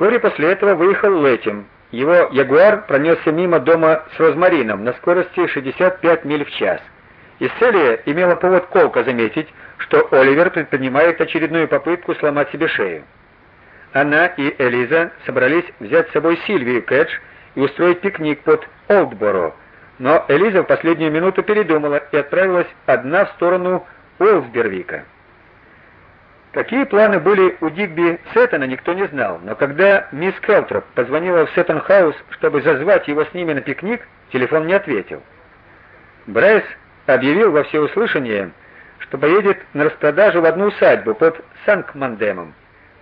Вскоре после этого выехал Лэтим. Его Ягуар пронесся мимо дома с Розмарином на скорости 65 миль в час. И Селия имела повод колко заметить, что Оливер предпринимает очередную попытку сломать себе шею. Она и Элиза собрались взять с собой Сильвию Кэтч и устроить пикник под Олдборо, но Элиза в последнюю минуту передумала и отправилась одна в сторону Уэлсбервика. Какие планы были у Дигби Сеттона, никто не знал, но когда мисс Келтроп позвонила в Сеттон-хаус, чтобы зазвать его с ними на пикник, телефон не ответил. Брайс объявил во всеуслышание, что поедет на распродажу в одну усадьбу под Санкмандемом,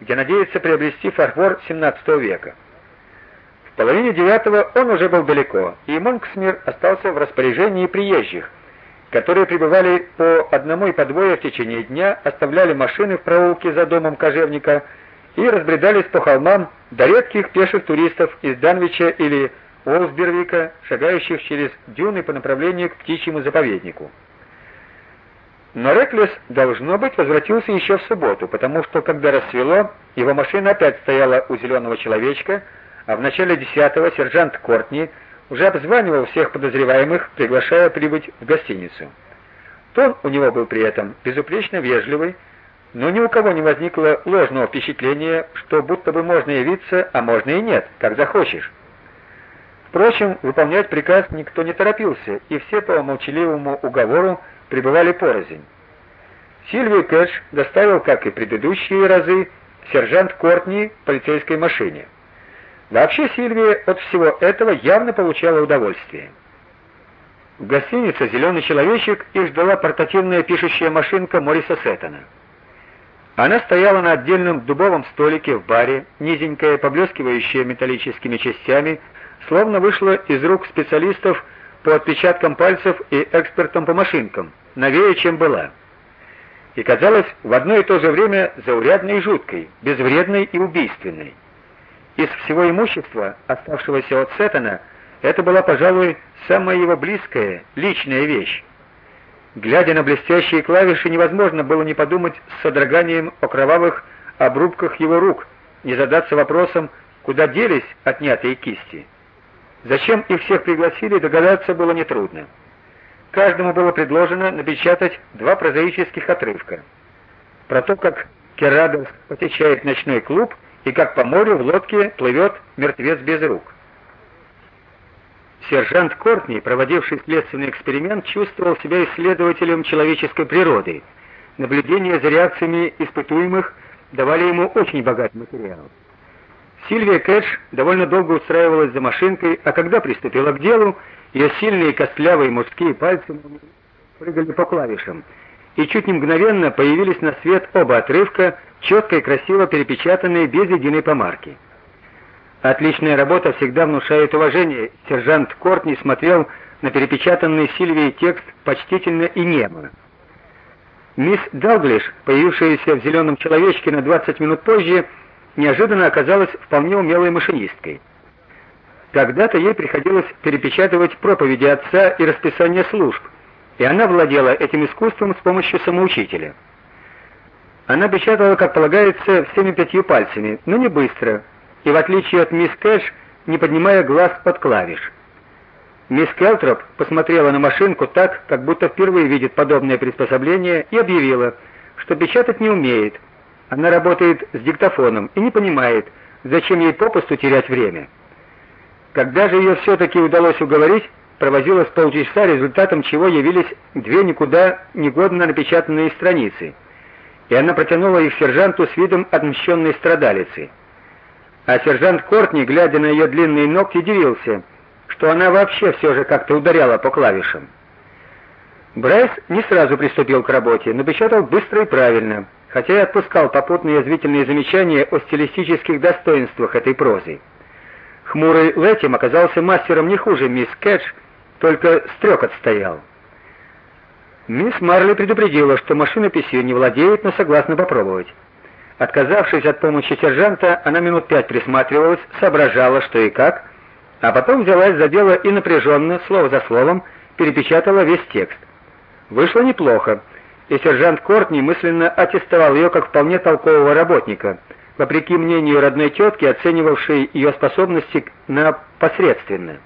где надеется приобрести фарфор XVII века. В половине девятого он уже был далеко, и Монксмир остался в распоряжении приезжих, которые прибывали по одному и по двое в течение дня, оставляли машины в проулке за домом кожевника и разбредались по холмам до редких пеших туристов из Данвича или Уолсбервика, шагающих через дюны по направлению к птичьему заповеднику. Но Реклес, должно быть, возвратился еще в субботу, потому что, когда рассвело, его машина опять стояла у зеленого человечка, а в начале десятого сержант Кортни уже обзванивал всех подозреваемых, приглашая прибыть в гостиницу. Тон у него был при этом безупречно вежливый, но ни у кого не возникло ложного впечатления, что будто бы можно явиться, а можно и нет, как захочешь. Впрочем, выполнять приказ никто не торопился, и все по молчаливому уговору пребывали порознь. Сильвию Кэш доставил, как и предыдущие разы, сержант Кортни в полицейской машине. Вообще Сильвия от всего этого явно получала удовольствие. В гостинице «Зеленый человечек» их ждала портативная пишущая машинка Мориса Сеттона. Она стояла на отдельном дубовом столике в баре, низенькая, поблескивающая металлическими частями, словно вышла из рук специалистов по отпечаткам пальцев и экспертам по машинкам, новее, чем была. И казалась в одно и то же время заурядной и жуткой, безвредной и убийственной. Из всего имущества, оставшегося от Сеттона, это была, пожалуй, самая его близкая, личная вещь. Глядя на блестящие клавиши, невозможно было не подумать с содроганием о кровавых обрубках его рук, не задаться вопросом, куда делись отнятые кисти. Зачем их всех пригласили, догадаться было нетрудно. Каждому было предложено напечатать два прозаических отрывка. Про то, как Керадос посещает ночной клуб и как по морю в лодке плывет мертвец без рук. Сержант Кортни, проводивший следственный эксперимент, чувствовал себя исследователем человеческой природы. Наблюдения за реакциями испытуемых давали ему очень богатый материал. Сильвия Кэш довольно долго устраивалась за машинкой, а когда приступила к делу, ее сильные костлявые мужские пальцы прыгали по клавишам, и чуть не мгновенно появились на свет оба отрывка, четко и красиво перепечатанные без единой помарки. Отличная работа всегда внушает уважение. Сержант Кортни смотрел на перепечатанный Сильвией текст почтительно и немо. Мисс Далглиш, появившаяся в зеленом человечке на 20 минут позже, неожиданно оказалась вполне умелой машинисткой. Когда-то ей приходилось перепечатывать проповеди отца и расписание служб, и она владела этим искусством с помощью самоучителя. Она печатала, как полагается, всеми пятью пальцами, но не быстро, и в отличие от мисс Кэш, не поднимая глаз под клавиш. Мисс Келтроп посмотрела на машинку так, как будто впервые видит подобное приспособление, и объявила, что печатать не умеет. Она работает с диктофоном и не понимает, зачем ей попусту терять время. Когда же ее все таки удалось уговорить, провозилась полчаса, результатом чего явились две никуда негодно напечатанные страницы и она протянула их сержанту с видом отмщенной страдалицы. А сержант Кортни, глядя на ее длинные ногти, удивился, что она вообще все же как-то ударяла по клавишам. Брайс не сразу приступил к работе, но печатал быстро и правильно, хотя и отпускал попутные язвительные замечания о стилистических достоинствах этой прозы. Хмурый Лэтим оказался мастером не хуже мисс Кэтч, только стрёк отстоял. Мисс Марли предупредила, что машинописью не владеет, но согласна попробовать. Отказавшись от помощи сержанта, она минут пять присматривалась, соображала, что и как, а потом взялась за дело и напряженно, слово за словом, перепечатала весь текст. Вышло неплохо, и сержант Кортни мысленно аттестовал ее как вполне толкового работника, вопреки мнению родной тетки, оценивавшей ее способности на посредственно.